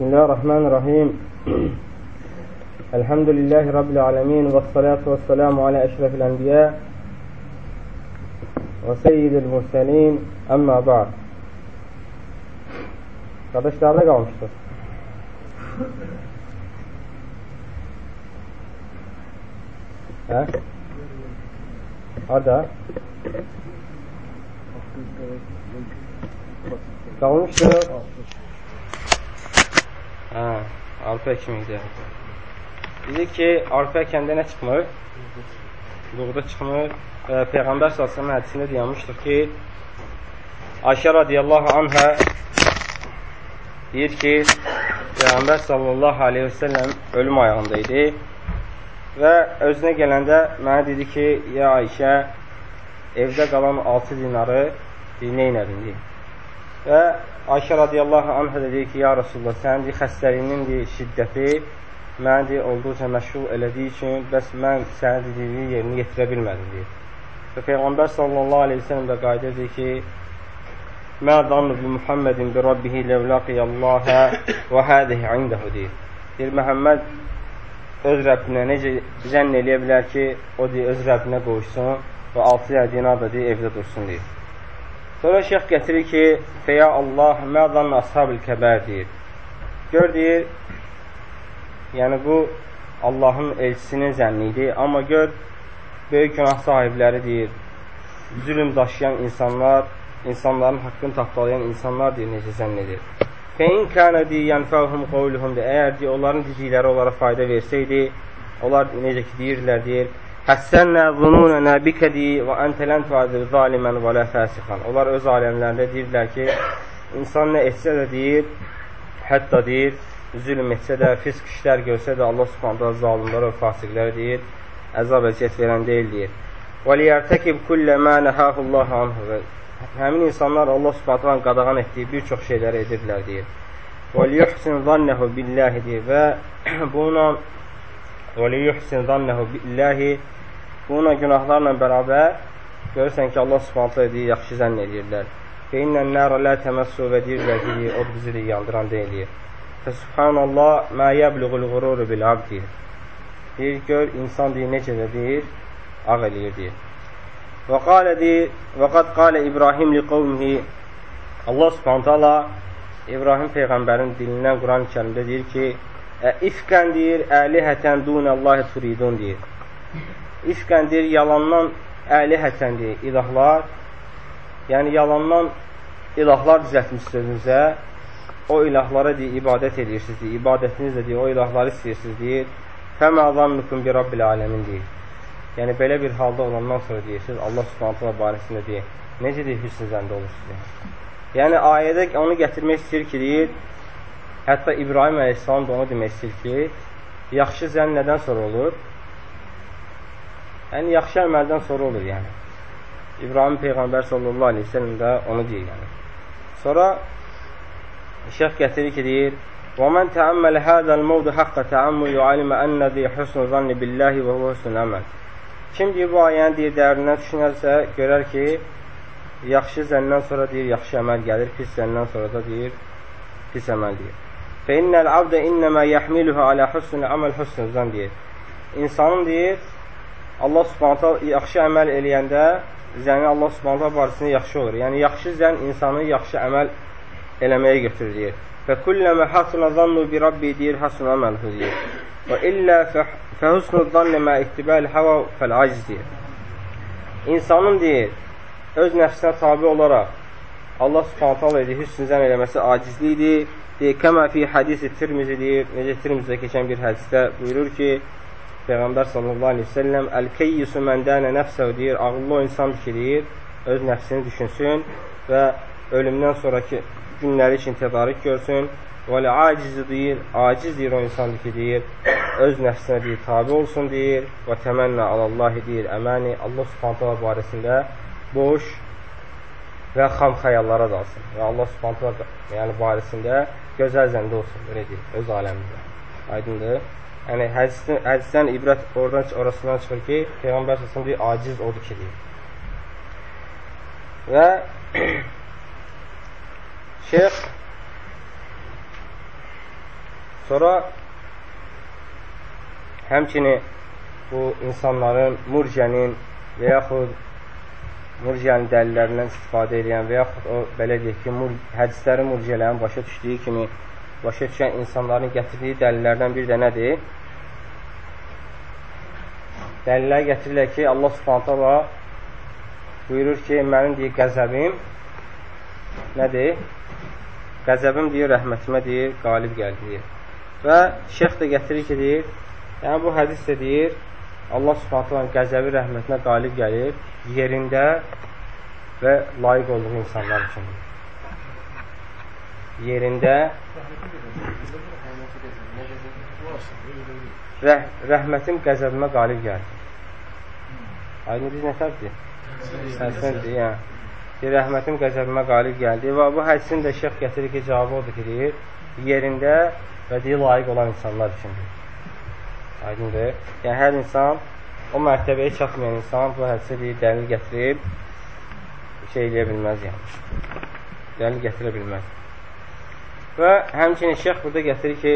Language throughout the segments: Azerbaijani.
بسم الله الرحمن الرحيم الحمد لله رب العالمين والصلاة والسلام على أشرف الأنبياء وسيد المرسلين أما بعد Qardaşlarda qalmışdır. Hə? Harada? Qalmışdır. Hə, arpa ekməkdə. Dedi ki, arpa əkəndə nə çıxmır? Buğda çıxmır. Və Peyğəmbər sallallahu hədisində deyilmişdir ki, Ayşə radiyallahu anhə deyir ki, Peyğəmbər sallallahu aleyhi və səlləm ölüm ayağında idi və özünə gələndə mənə dedi ki, ya Ayşə, evdə qalan 6 dinarı nə inədin? Və Ayşə radiyallahu anhə dedi ki, ya Rasulullah, sənin xəstəliyinin şiddəti məni olduqca məşğul elədiyi üçün bəs mən sənin dediyi yerini yetirə bilmədim deyir. Və Peyğəmbər sallallahu aleyhi sellem də qayda edir ki, Mə zannu bi Muhammedin bi Rabbihi ləv laqiyallahə və hədihi indəhu deyir. Deyir, Məhəmməd öz Rəbbinə necə zənn eləyə bilər ki, o deyir, öz Rəbbinə qoysun və 6 yer dinar da deyir, evdə dursun deyir. Sonra şeyx gətirir ki, Feya Allah mə zannu ashab-ül kəbər deyir. Gör deyir, yəni bu Allahın elçisinin zənni idi, amma gör, böyük günah sahibləri deyir, zülüm daşıyan insanlar, insanların haqqını tapdalayan insanlar deyir, necə zənn edir. Fəin kənə deyir, yənfəhum qovluhum deyir, əgər deyir, onların dedikləri onlara fayda versəydi, onlar necə ki deyirlər, deyir, Həssənnə zununənə bikə deyir və əntə lən tuadir zalimən və lə fəsixan. Onlar öz aləmlərində deyirlər ki, insan nə etsə də deyir, hətta deyir, zülm etsə də, fisk işlər görsə də Allah subhanətə zalimlərə və fasiqlərə deyir, əzab əziyyət verən deyil deyir. Və liyərtəkib kullə mə nəhəhullah anhu həmin insanlar Allah subhanətən qadağan etdiyi bir çox şeyləri edirlər deyir. Və liyuhsin zannəhu billəhi deyir və buna və liyuhsin zannəhu billəhi buna günahlarla bərabər görürsən ki, Allah subhanətən deyir, yaxşı zənn edirlər. Və innən nərə lə təməssu və deyirlər ki, o bizi də yandıran deyil. Fə subhanallah mə yəbluğul qururu bil abdi. Deyir, gör, insan deyir, necə də deyir, ağ eləyir deyir. Və qalə deyir, və qad qalə İbrahim li qovmihi Allah subhanət hala İbrahim Peyğəmbərin dilindən Quran-ı kərimdə deyir ki, İfqən deyir, əlihətən dunəllahi turidun deyir. İfqən deyir, yalandan əlihətən deyir, ilahlar, yəni yalandan ilahlar düzəltmişsiniz özünüzə, o ilahlara deyir, ibadət edirsiniz, deyir, ibadətinizlə deyir, o ilahları istəyirsiniz, deyir, fəmə zannukum bi rabbil aləmin deyir. Yəni, belə bir halda olandan sonra deyirsiniz, Allah subhanətlə barəsində deyir, necə deyir, hüsn zəndə olursunuz? Yəni, ayədə onu gətirmək istəyir ki, deyir, hətta İbrahim əleyhissalam da onu demək istəyir ki, yaxşı zənn nədən sonra olur? Yəni, yaxşı əməldən sonra olur, yəni. İbrahim Peyğəmbər sallallahu aleyhi ve sellem də onu deyir, yəni. Sonra şeyh gətirir ki, deyir, وَمَنْ تَأَمَّلَ هَذَا الْمَوْضُ حَقَّ تَأَمُّلِ يُعَلِمَ أَنَّ ذِي حُسْنُ ظَنِّ بِاللَّهِ وَهُوَ حُسْنُ الْأَمَلِ Kim deyir, bu ayəni deyir, dərindən düşünərsə, görər ki, yaxşı zəndən sonra deyir, yaxşı əməl gəlir, pis zəndən sonra da deyir, pis əməl deyir. Fə innəl abdə innəmə yəhmiluhu alə husnul əməl husnul zən deyir. İnsanın deyir, Allah subhanətə yaxşı əməl eləyəndə, zəni Allah subhanətə barəsində yaxşı olur. Yəni, yaxşı zən insanı yaxşı əməl eləməyə götürür, deyir. Və kulləmə hasuna zannu bi rabbi deyir, hasuna əməlhu deyir. Və illə fəhusnul zanni mə ittibəl həva fəl-aciz deyir. İnsanın deyir, öz nəfsinə tabi olaraq Allah subhanət hala edir, hüsn zən eləməsi acizlikdir. Deyir, kəmə fi hədisi Tirmizi deyir, necə Tirmizdə keçən bir hədisdə buyurur ki, Peyğəmbər sallallahu aleyhi ve selləm Əl-keyyisu məndənə nəfsəv deyir, ağıllı o insandır ki, deyir, öz nəfsini düşünsün və ölümdən sonraki günləri üçün tədarik görsün. Və acizi deyir, aciz deyir o insandır ki, deyir, öz nəfsinə deyir, tabi olsun deyir. Və təmənnə alallahi deyir, əməni Allah subhanətələ barəsində boş və xam xəyallara dalsın. Və Allah subhanətələ yəni, barəsində gözəl zəndə olsun, belə deyir, öz aləmində. Aydındır. Yəni, hədisdən, hədisdən ibrət oradan, orasından çıxır ki, Peyğəmbər səsəm deyir, aciz odur ki, deyir. Və şeyx Sonra həmçinin bu insanların murcənin və yaxud murciənin dəlillərindən istifadə edən və yaxud o, belə deyək ki, mur, hədisləri murciələrin başa düşdüyü kimi başa düşən insanların gətirdiyi dəlillərdən bir də nədir? Dəlillər gətirirlər ki, Allah subhanətələ buyurur ki, mənim deyir, qəzəbim nədir? Qəzəbim deyir, rəhmətimə deyir, qalib gəldi deyir. Və şeyx də gətirir ki, deyir, yəni bu hədis də deyir, Allah subhanətələ qəzəbi rəhmətinə qalib gəlir yerində və layiq olduğu insanlar üçündür. Yerində rəh rəhmətim qəzəbimə qalib gəldi. Aynı biz nətərdir? Sənsindir, yəni. Deyir, rəhmətim qəzəbimə qalib gəldi və bu hədisin də şeyx gətirir ki, cavabı odur ki, deyir, yerində və deyir, layiq olan insanlar üçündür. Aydındır. Yəni, hər insan o mərtəbəyə çatmayan insan bu hədisə bir dəlil gətirib şey eləyə bilməz yəni. Dəlil gətirə bilməz. Və həmçinin şeyx burada gətirir ki,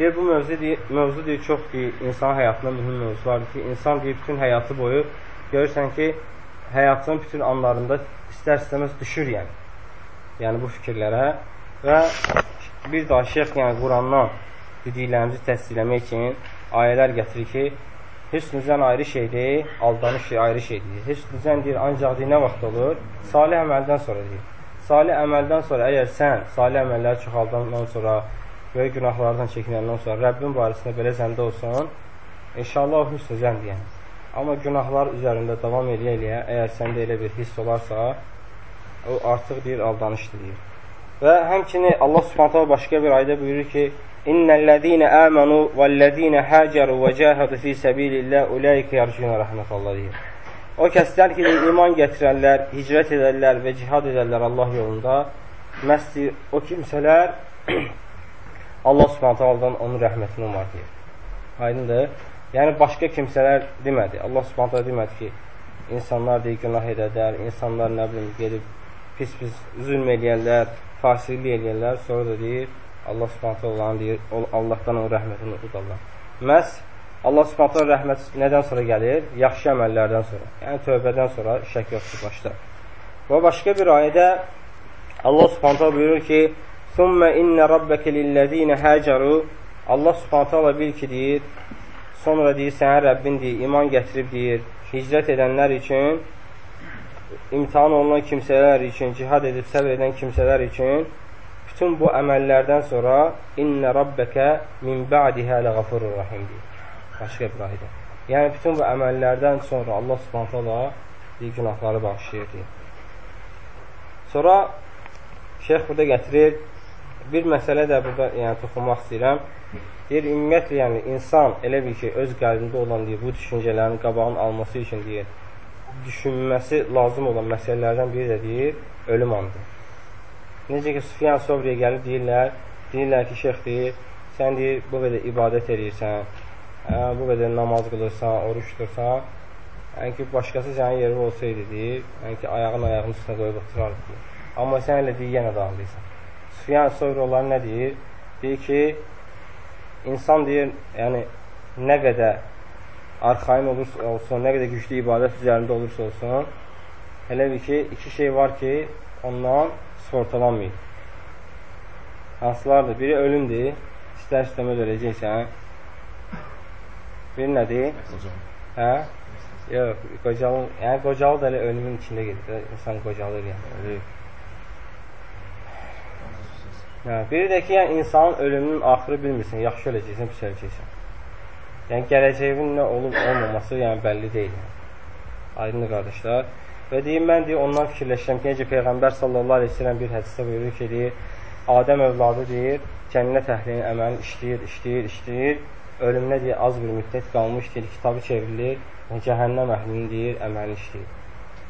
deyir, bu mövzu deyir, mövzu deyir, çox deyir, insan həyatında mühüm mövzulardır ki, insan deyir, bütün həyatı boyu görürsən ki, həyatının bütün anlarında istər-istəməz düşür yəni. Yəni bu fikirlərə və bir daha şeyx yəni Qurandan dediklərimizi təsdiqləmək üçün ayələr gətirir ki, Hüsnü zən ayrı şeydir, aldanış ayrı şeydir. Hüsnü zən deyir, ancaq deyir, nə vaxt olur? Salih əməldən sonra deyir. Salih əməldən sonra, əgər sən salih əməlləri çoxaldandan sonra, böyük günahlardan çəkinəndən sonra Rəbbin barəsində belə zəndə olsun, inşallah o hüsnü zən deyən. Amma günahlar üzərində davam eləyə-eləyə, əgər səndə elə bir hiss olarsa, o artıq deyir, aldanışdır deyir. Və həmçini Allah Subhanahu başqa bir ayda buyurur ki: "İnnellezîne âmenû vellezîne hâceru və cahadu fî sabîlillah ulaike yercûne rahmetallah." deyir. O kəslər ki, iman gətirərlər, hicrət edərlər və cihad edərlər Allah yolunda, məhz o kimsələr Allah Subhanahu onun rəhmətini umar deyir. Aydındır? Yəni başqa kimsələr demədi. Allah Subhanahu demədi ki, insanlar deyir günah edərlər, insanlar nə bilim gedib pis-pis zülm eləyərlər, fasiqlik eləyərlər, sonra da deyir, Allah subhanətə Allahın deyir, Allahdan o rəhmətini udarlar. Məhz Allah subhanətə rəhmət nədən sonra gəlir? Yaxşı əməllərdən sonra. Yəni, tövbədən sonra şək yoxdur başda. Və başqa bir ayədə Allah subhanətə buyurur ki, ثُمَّ إِنَّ رَبَّكَ لِلَّذ۪ينَ هَاجَرُوا Allah subhanətə Allah bil ki, deyir, sonra deyir, sənə Rəbbin deyir, iman gətirib deyir, hicrət edənlər üçün imtihan olunan kimsələr üçün, cihad edib səbr edən kimsələr üçün bütün bu əməllərdən sonra innə rabbəkə min ba'dihə ləğafurur rahim deyir. Başqa bir ayda. Yəni, bütün bu əməllərdən sonra Allah subhanət hala deyir, günahları bağışlayır deyir. Sonra şeyx burada gətirir, bir məsələ də burada yəni, toxunmaq istəyirəm. Deyir, ümumiyyətlə, yəni, insan elə bir ki, öz qəlbində olan deyir, bu düşüncələrin qabağını alması üçün deyir, düşünməsi lazım olan məsələlərdən biri də deyir, ölüm anıdır. Necə ki, Sufyan Sobriyə gəlib deyirlər, deyirlər ki, şeyx deyir, sən deyir, bu qədər ibadət edirsən, hə, bu qədər namaz qılırsan, oruç tutursan, yəni ki, başqası sənin yeri olsaydı deyir, yəni ki, ayağın ayağının üstünə qoyub oturardı deyir. Amma sən elə deyir, yenə dağılıysan. Sufyan Sobri onlar nə deyir? Deyir ki, insan deyir, yəni nə qədər arxain olursa olsun, nə qədər güclü ibadət üzərində olursa olsun, elə bir ki, iki şey var ki, ondan sığortalanmayıb. Hansılardır? Biri ölümdür, istər-istəməz öləcəksən. Biri nədir? Hə? Yox, qocalı, yəni qocalı da elə ölümün içində gedir. İnsan qocalır yəni, ölür. Hə, biri də ki, yəni insanın ölümünün axırı bilmirsən, yaxşı öləcəksən, pis öləcəksən. Yəni, gələcəyin nə olub olmaması yəni, bəlli deyil. Aydın qardaşlar. Və deyim, mən deyir, ondan fikirləşirəm ki, necə Peyğəmbər sallallahu aleyhi ve sellem bir hədisdə buyurur ki, deyir, Adəm övladı deyir, cənnət əhlinin əməlini işləyir, işləyir, işləyir, ölümünə deyir, az bir müddət qalmış, deyir, kitabı çevrilir, və cəhənnəm əhlinin deyir, əməlini işləyir.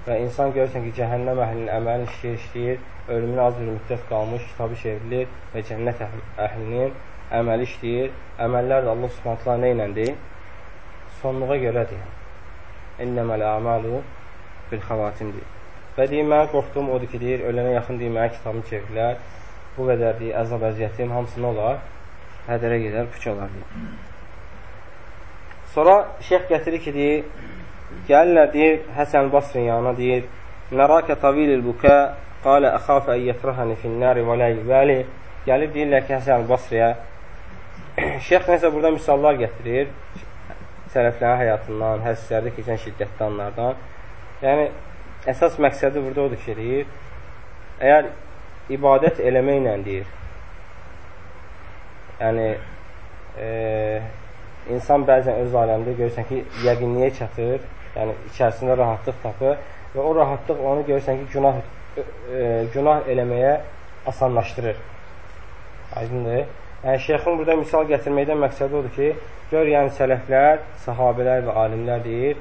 Və insan görürsən ki, cəhənnəm əhlinin əməlini işləyir, işləyir, ölümünə az bir müddət qalmış, kitabı çevrilir və cənnət əhlinin əməli işləyir. Əməllər də Allah subhanətlə nə iləndir? Sonluğa görədir. İnnəməl əmalu bil xavatimdir. Və deyir, mənə qorxduğum odur ki, deyir, ölənə yaxın deyir, mənə kitabını çevirilər. bu qədər deyir, əzab əziyyətin hamısı nə olar? Hədərə gedər, puç olar deyir. Sonra şeyx gətirir ki, deyir, gəlirlər deyir, Həsən Basrin yanına deyir, Nərakə tavilil bukə qalə əxafə əyyətrəhəni finnəri və lə yübəli Gəlib deyirlər ki, Həsən Basriyə Şeyx nəsə burada misallar gətirir sələflərin həyatından, hədislərdə keçən şiddətli anlardan. Yəni, əsas məqsədi burada odur ki, deyir, əgər ibadət eləməklə deyir, yəni, e, insan bəzən öz aləmdə görürsən ki, yəqinliyə çatır, yəni içərisində rahatlıq tapır və o rahatlıq onu görürsən ki, günah, e, günah eləməyə asanlaşdırır. Aydındır. Yəni, şeyxin burada misal gətirməkdən məqsədi odur ki, gör, yəni sələflər, sahabələr və alimlər deyir,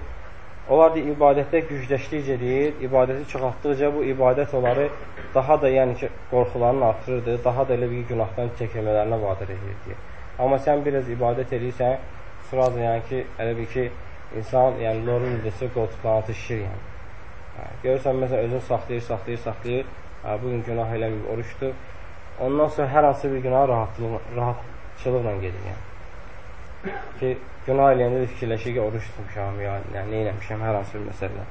onlar deyir, ibadətdə gücləşdikcə deyir, ibadəti çoxaltdıqca bu ibadət onları daha da yəni ki, qorxularını artırırdı, daha da elə bir günahdan çəkilmələrinə vadir edir deyir. Amma sən biraz ibadət edirsən, sırada yəni ki, elə bir ki, insan, yəni lorun desə qoltuqlarını şişir yəni. Görürsən, məsələn, özünü saxlayır, saxlayır, saxlayır, bugün günah eləməyib, oruçdur, Ondan sonra hər hansı bir günah rahatçılıqla gedir. Yəni. Ki, günah eləyəndə də fikirləşir ki, oruç tutmuşam, ya, yəni, nə eləmişəm, hər hansı bir məsələ.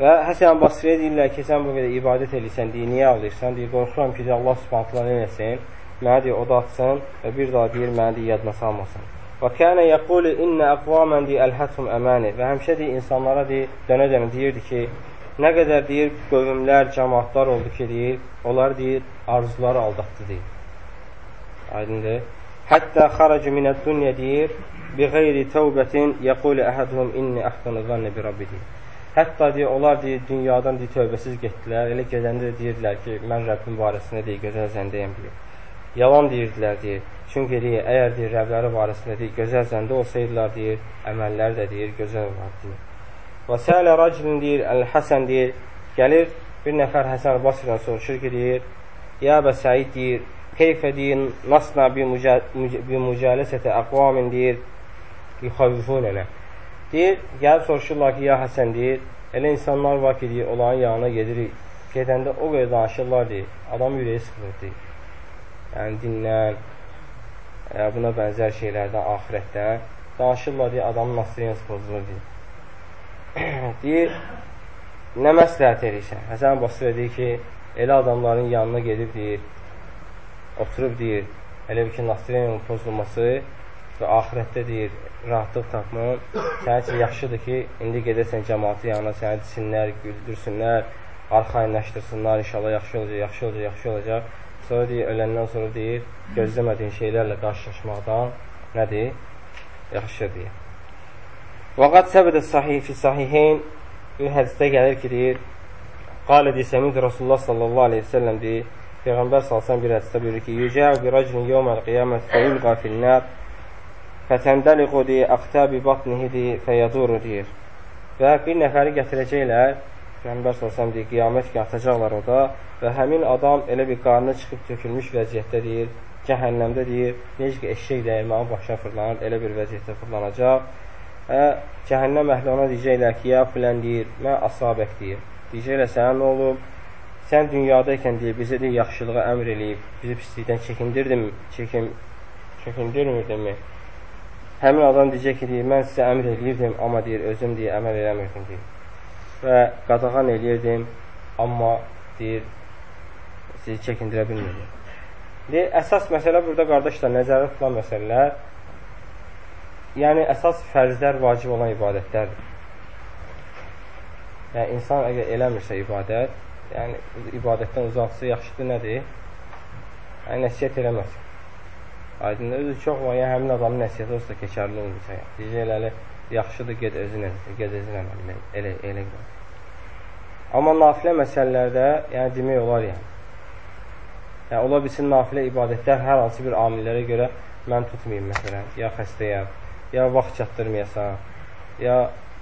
Və Həsən Basriyə deyirlər ki, sən bu qədər ibadət eləyirsən, deyir, niyə ağlayırsan? Deyir, qorxuram ki, Allah subhanətlə nə eləsin? Mənə deyir, o da atsın və bir daha deyir, mənə deyir, yadına salmasın. Və kənə yəqulu innə əqvamən deyir, əlhətum əməni. Və həmişə deyir, insanlara deyir, dönə-dönə deyirdi ki, Nə qədər deyir, qövmlər, cəmaatlar oldu ki, deyir, onlar deyir, arzuları aldatdı deyir. Aydındır. Hətta xaracu minəd dünya deyir, bi qeyri tövbətin yəqulu əhəduhum inni əhsanu zanni bi rabbi deyir. Hətta deyir, onlar deyir, dünyadan deyir, tövbəsiz getdilər. Elə gedəndə də deyirdilər ki, mən Rəbbim barəsində deyir, gözəl zəndəyəm deyir. Yalan deyirdilər deyir. Çünki deyir, əgər deyir, Rəbləri barəsində deyir, gözəl zəndə olsaydılar deyir, əməlləri də deyir, gözəl olar deyir. Və sələ racilin deyir, Əl-Həsən deyir, gəlir bir nəfər Həsən Basrdən soruşur ki, deyir, Ya bə Səid deyir, keyfə deyir, nasna bi mücəlesətə əqvamin deyir, yuxavifun elə. Deyir, gəlib soruşurlar ki, ya Həsən deyir, elə insanlar var ki, deyir, onların yanına gedirik, gedəndə o qədər danışırlar deyir, adam ürəyi sıxılır deyir. Yəni dindən, e, buna bənzər şeylərdən, ahirətdən danışırlar deyir, adamın nasriyyəsi pozulur deyir. deyir, nə məsləhət edirsən? Həsən Basrə deyir ki, elə adamların yanına gedib deyir, oturub deyir, elə bir ki, Nasriyyənin pozulması və axirətdə deyir, rahatlıq tapmaq sənin üçün yaxşıdır ki, indi gedəsən cəmatı yanına, səni disinlər, güldürsünlər, arxayınlaşdırsınlar, inşallah yaxşı olacaq, yaxşı olacaq, yaxşı olacaq. Sonra deyir, öləndən sonra deyir, gözləmədiyin şeylərlə qarşılaşmaqdan nədir? Yaxşı deyir. Vəqad səbədə sahih fi sahihin bir hədisdə gəlir ki, deyir, qalə deyir, səmid Rasulullah sallallahu aleyhi ve sellem deyir, Peyğəmbər salsan bir hədisdə buyurur ki, Yücəv bir rəclin yevməl qiyamət fəyulqa finnər fətəndəliqu deyir, əqtəbi batnihi deyir, fəyəduru deyir. Və bir nəfəri gətirəcəklər, Peyğəmbər salsan deyir, qiyamət ki, atacaqlar o da və həmin adam elə bir qarnı çıxıb tökülmüş vəziyyətdə deyir, cəhənnəmdə deyir, necə ki, eşək dəyirmanın başına fırlanır, elə bir vəziyyətdə fırlanacaq Və cəhənnəm əhli ona deyəcəklər ki, ya filən deyir, mən asabək deyir. Deyəcəklər, sənə nə olub? Sən dünyadaykən deyir, bizə deyir, yaxşılığa əmr eləyib, bizi pislikdən çəkindirdin, çəkin, çəkindirmirdinmi? Həmin adam deyəcək ki, deyir, mən sizə əmr eləyirdim, amma deyir, özüm deyir, əməl eləmirdim deyir. Və qadağan eləyirdim, amma deyir, sizi çəkindirə bilmirdim. Deyir, əsas məsələ burada qardaşlar, nəzərdə tutulan məsələlər yəni əsas fərzlər vacib olan ibadətlərdir. Yəni insan əgər eləmirsə ibadət, yəni ibadətdən uzaqsa yaxşıdır nədir? Yəni nəsiyyət eləməsin. Aydın özü çox var, yəni həmin adamın nəsiyyəti olsa keçərli olmayacaq. Yəni. Deyəcəkləri yaxşıdır, get özün elə, get özün əməl elə elə elə. Amma nafilə məsələlərdə, yəni demək olar yəni. Yəni ola bilsin nafilə ibadətlər hər hansı bir amillərə görə mən tutmayım məsələn, ya xəstəyəm, ya vaxt çatdırmayasan, ya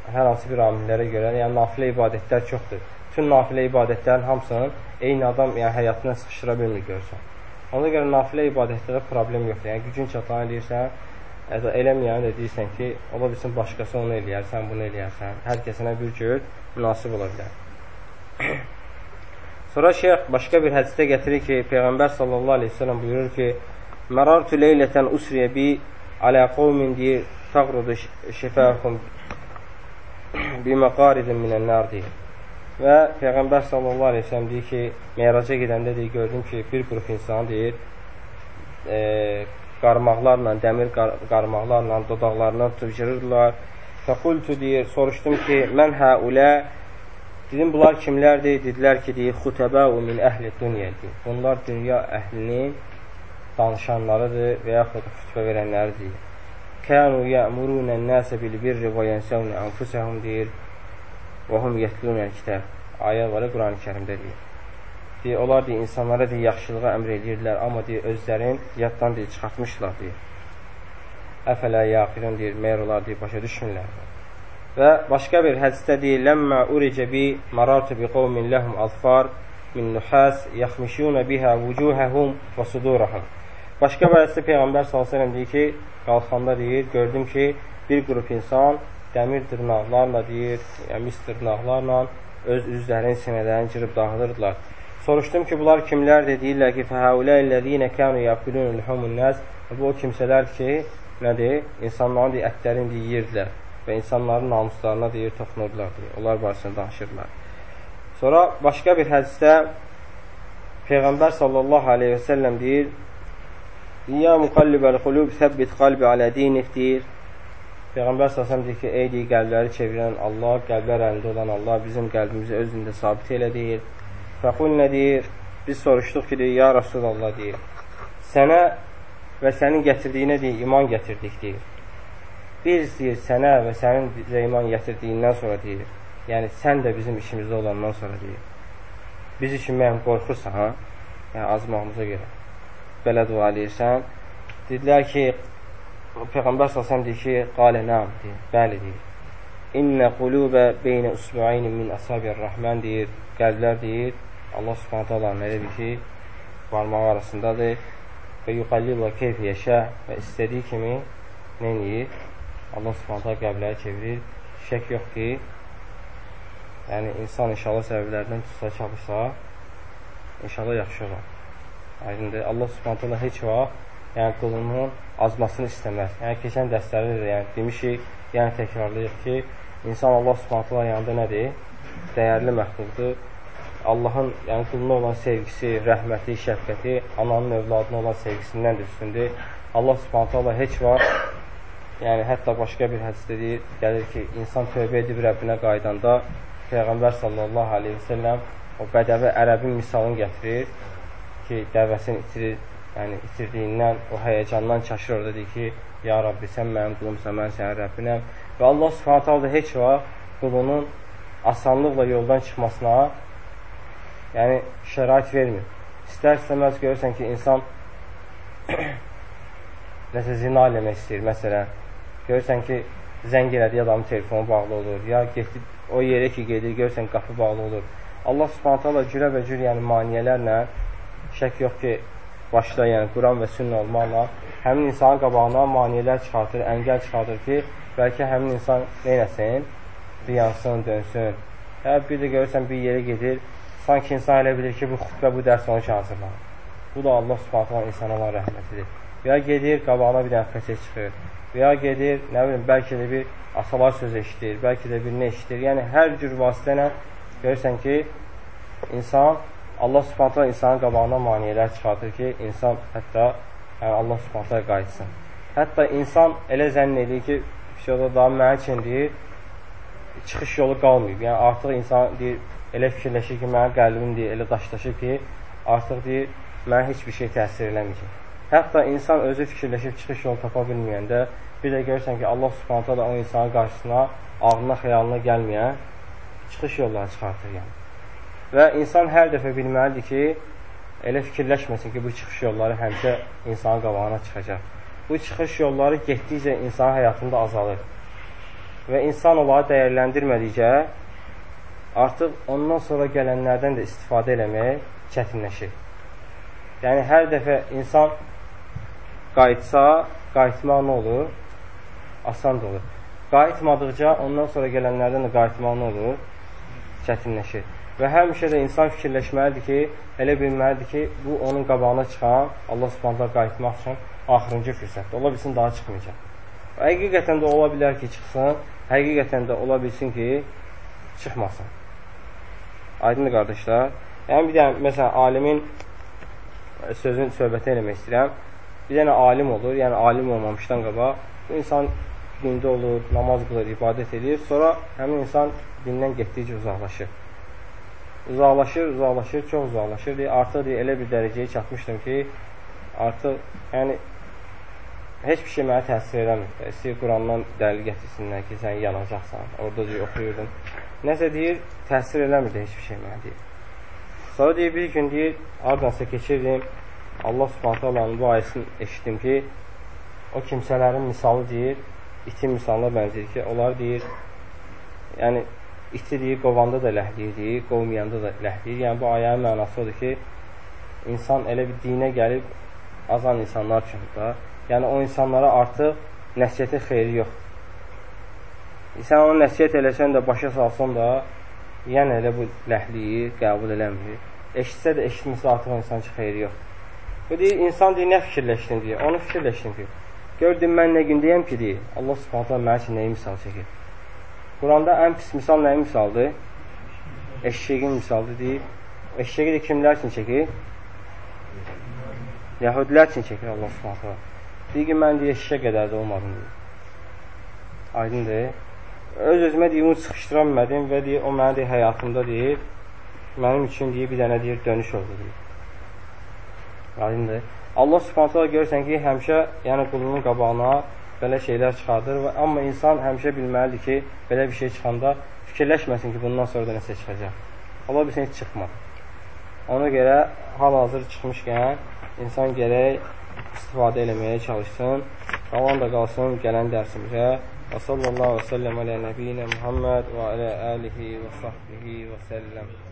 hər hansı bir amillərə görə, yəni nafilə ibadətlər çoxdur. Bütün nafilə ibadətlərin hamısının eyni adam yəni həyatına sıxışdıra bilmir görsən. Ona görə nafilə ibadətlərdə problem yoxdur. Yəni gücün çatan eləyirsən, eləməyəni də deyirsən ki, ola bilsin başqası onu eləyər, sən bunu eləyərsən. Hər kəsinə bir cür münasib ola bilər. Sonra şeyx başqa bir hədisdə gətirir ki, Peyğəmbər sallallahu aleyhi ve sellem buyurur ki, Mərartu leylətən usriyə bi alə qovmin deyir, tağrudu şifəhum bi məqaridin minən-nar deyir. Və Peyğəmbər sallallahu əleyhi və səlləm deyir ki, Meyraca gedəndə deyir, gördüm ki, bir qrup insan deyir, e, qarmaqlarla, dəmir qar qarmaqlarla dodaqlarından tücürürlər. Fəqultu deyir, soruşdum ki, mən həulə Dedim, bunlar kimlərdir? Dedilər ki, deyir, xutəbəu min əhli dünyədir. Bunlar dünya əhlinin danışanlarıdır və yaxud xütbə verənləridir. Kənu yəmurunən nəsə bil birri və yənsəvnə anfusəhum deyir və hum yetlunən kitab. Ayə var, Quran-ı kərimdə deyir. Deyir, onlar deyir, insanlara deyir, yaxşılığa əmr edirlər, amma deyir, özlərin yaddan deyir, çıxartmışlar deyir. Əfələ yaxirun deyir, meyr onlar deyir, başa düşmürlər. Və başqa bir hədisdə deyir, ləmmə uricə bi marartu bi qovmin ləhum azfar min nuhas yaxmişuna biha vucuhəhum və sudurahum. Başqa bir hədisdə Peyğəmbər s.ə.v deyir ki, qalxanda deyir, gördüm ki, bir qrup insan dəmir dırnaqlarla deyir, yəni mis dırnaqlarla öz üzlərin sinələrini girib dağılırdılar. Soruşdum ki, bunlar kimlərdir? Deyirlər ki, fəhəulə illəzine kənu yakulun lühumun nəs. Bu o kimsələrdir ki, nədir? İnsanların deyir, ətlərini deyir, yeyirdilər və insanların namuslarına deyir, toxunurdular deyir. Onlar barəsində danışırlar. Sonra başqa bir hədisdə Peyğəmbər sallallahu aleyhi və səlləm deyir, Ya müqallibəl xulub səbbit qalbi alə dinik deyir. Peyğəmbər səsəm deyir ki, ey deyir, qəlbləri çevirən Allah, qəlblər əlində olan Allah bizim qəlbimizi özündə sabit elə deyir. Fəqul nə deyir? Biz soruşduq ki, deyir, ya Rasulallah deyir. Sənə və sənin gətirdiyinə deyir, iman gətirdik deyir. Biz deyir, sənə və sənin bizə iman gətirdiyindən sonra deyir. Yəni, sən də bizim işimizdə olandan sonra deyir. Biz üçün mənim qorxursan, ha? Yəni, azmağımıza görə belə dua eləyirsən. Dedilər ki, Peyğəmbər s.ə.v deyir ki, qalə nəm, deyir, bəli deyir. İnnə qulubə beynə usbu'ayni min əsabir rəhmən deyir, qəlblər deyir, Allah subhanət Allah elədir ki, barmağı arasındadır və yuqallillə keyf yeşə və istədiyi kimi neyir? Allah subhanət Allah qəlbləri çevirir. Şək yox ki, yəni insan inşallah səbəblərdən tutsa, çalışsa, inşallah yaxşı olar. Aydındır. Allah Subhanahu taala heç vaxt yəni qulunun azmasını istəməz. Yəni keçən dərslərdə də yəni demişik, yəni təkrarlayırıq ki, insan Allah Subhanahu taala yanında nədir? Dəyərli məxluqdur. Allahın yəni quluna olan sevgisi, rəhməti, şəfqəti ananın övladına olan sevgisindən də üstündür. Allah Subhanahu taala heç vaxt yəni hətta başqa bir hədisdə deyir, gəlir ki, insan tövbə edib Rəbbinə qaydanda Peyğəmbər sallallahu əleyhi və səlləm o bədəvi ərəbin misalını gətirir ki, dəvəsini itirir, yəni itirdiyindən, o həyəcandan çaşır orada deyir ki, Ya Rabbi, sən mənim qulumsan, mən sənin Rəbbinəm. Və Allah subhanət halda heç vaxt qulunun asanlıqla yoldan çıxmasına yəni şərait vermir. İstər-istəməz görürsən ki, insan nəsə zina eləmək istəyir, məsələn. Görürsən ki, zəng elədi, adamın telefonu bağlı olur, ya getdi o yerə ki, gedir, görürsən qapı bağlı olur. Allah subhanət hala cürə və cür yəni maniyələrlə şək yox ki, başda yəni Quran və sünnə olmaqla həmin insanın qabağına maniyələr çıxartır, əngəl çıxartır ki, bəlkə həmin insan neynəsin? Riyansın, dönsün. Hə, bir də görürsən bir yerə gedir, sanki insan elə bilir ki, bu xütbə, bu dərs onun üçün hazırlanır. Bu da Allah subhanətlə insana olan rəhmətidir. Və ya gedir, qabağına bir dənə fəsə çıxır. Və ya gedir, nə bilim, bəlkə də bir asalar söz eşitir, bəlkə də bir nə eşitir. Yəni, hər cür vasitə ilə görürsən ki, insan Allah subhanətlə insanın qabağına maniyələr çıxardır ki, insan hətta yəni Allah subhanətlə qayıtsın. Hətta insan elə zənn edir ki, da daha mənə üçün deyir, çıxış yolu qalmayıb. Yəni artıq insan deyir, elə fikirləşir ki, mənim qəlbim deyir, elə daşlaşır ki, artıq deyir, mənə heç bir şey təsir eləməyəcək. Hətta insan özü fikirləşib çıxış yolu tapa bilməyəndə, bir də görürsən ki, Allah subhanətlə o insanın qarşısına, ağlına, xəyalına gəlməyən çıxış yolları çıxartır yəni. Və insan hər dəfə bilməlidir ki, elə fikirləşməsin ki, bu çıxış yolları həmişə insanın qabağına çıxacaq. Bu çıxış yolları getdikcə insanın həyatında azalır. Və insan onları dəyərləndirmədikcə, artıq ondan sonra gələnlərdən də istifadə eləmək çətinləşir. Yəni, hər dəfə insan qayıtsa, qayıtmaq nə olur? Asan olur. Qayıtmadıqca ondan sonra gələnlərdən də qayıtmaq nə olur? Çətinləşir. Və həmişə də insan fikirləşməlidir ki, elə bilməlidir ki, bu onun qabağına çıxan Allah subhanətlə qayıtmaq üçün axırıncı fürsətdir. Ola bilsin, daha çıxmayacaq. Həqiqətən də ola bilər ki, çıxsın, həqiqətən də ola bilsin ki, çıxmasın. Aydındır qardaşlar. Yəni, bir dənə, məsələn, alimin sözün söhbəti eləmək istəyirəm. Bir dənə alim olur, yəni alim olmamışdan qabaq, bu insan dində olur, namaz qılır, ibadət edir, sonra həmin insan dindən getdikcə uzaqlaşır. Uzaqlaşır, uzaqlaşır, çox uzaqlaşır. Deyir, artıq deyir, elə bir dərəcəyə çatmışdım ki, artıq, yəni, heç bir şey mənə təsir eləmir. İstəyir Qurandan dəlil gətirsinlər ki, sən yanacaqsan, orada deyir, oxuyurdun. Nəsə deyir, təsir eləmirdi heç bir şey mənə deyir. Sonra deyir, bir gün deyir, hardansa keçirdim, Allah subhanətə Allahın bu ayəsini eşitdim ki, o kimsələrin misalı deyir, iti misalına bənzəyir ki, onlar deyir, yəni iti deyir, qovanda da ləhliyir qovmayanda da ləhliyir. Yəni bu ayənin mənası odur ki, insan elə bir dinə gəlib azan insanlar üçün da, yəni o insanlara artıq nəsiyyətin xeyri yox. Sən onu nəsiyyət eləsən də, başa salsan da, yəni elə bu ləhliyi qəbul eləmir. Eşitsə də eşitməsə artıq insan ki, xeyri yox. Bu deyir, insan deyir, nə fikirləşdin deyir, onu fikirləşdin deyir. Gördün, mən nə gün deyəm ki, deyir, Allah subhanətlə mənə üçün nəyi misal çəkir? Quranda ən pis misal nəyi misaldır? Eşşəyin misaldır deyir. Eşşəyi də kimlər üçün çəkir? Yahudilər üçün çəkir Allah subhanətlə. Deyir ki, mən deyir, eşşə qədər də olmadım deyir. Aydındır. Öz-özümə deyir, onu çıxışdıra bilmədim və deyir, o mənə deyir, həyatımda deyir, mənim üçün deyir, bir dənə deyir, dönüş oldu deyir. Aydındır. Allah subhanətlə görürsən ki, həmişə yəni qulunun qabağına belə şeylər çıxardır və amma insan həmişə bilməlidir ki, belə bir şey çıxanda fikirləşməsin ki, bundan sonra da nəsə çıxacaq. Allah bilsin, heç çıxmaz. Ona görə hal-hazır çıxmışkən insan gərək istifadə eləməyə çalışsın. Qalan da qalsın gələn dərsimizə. Və sallallahu və səlləm alə nəbiyyinə Muhammed və alə alihi və sahbihi və səlləm.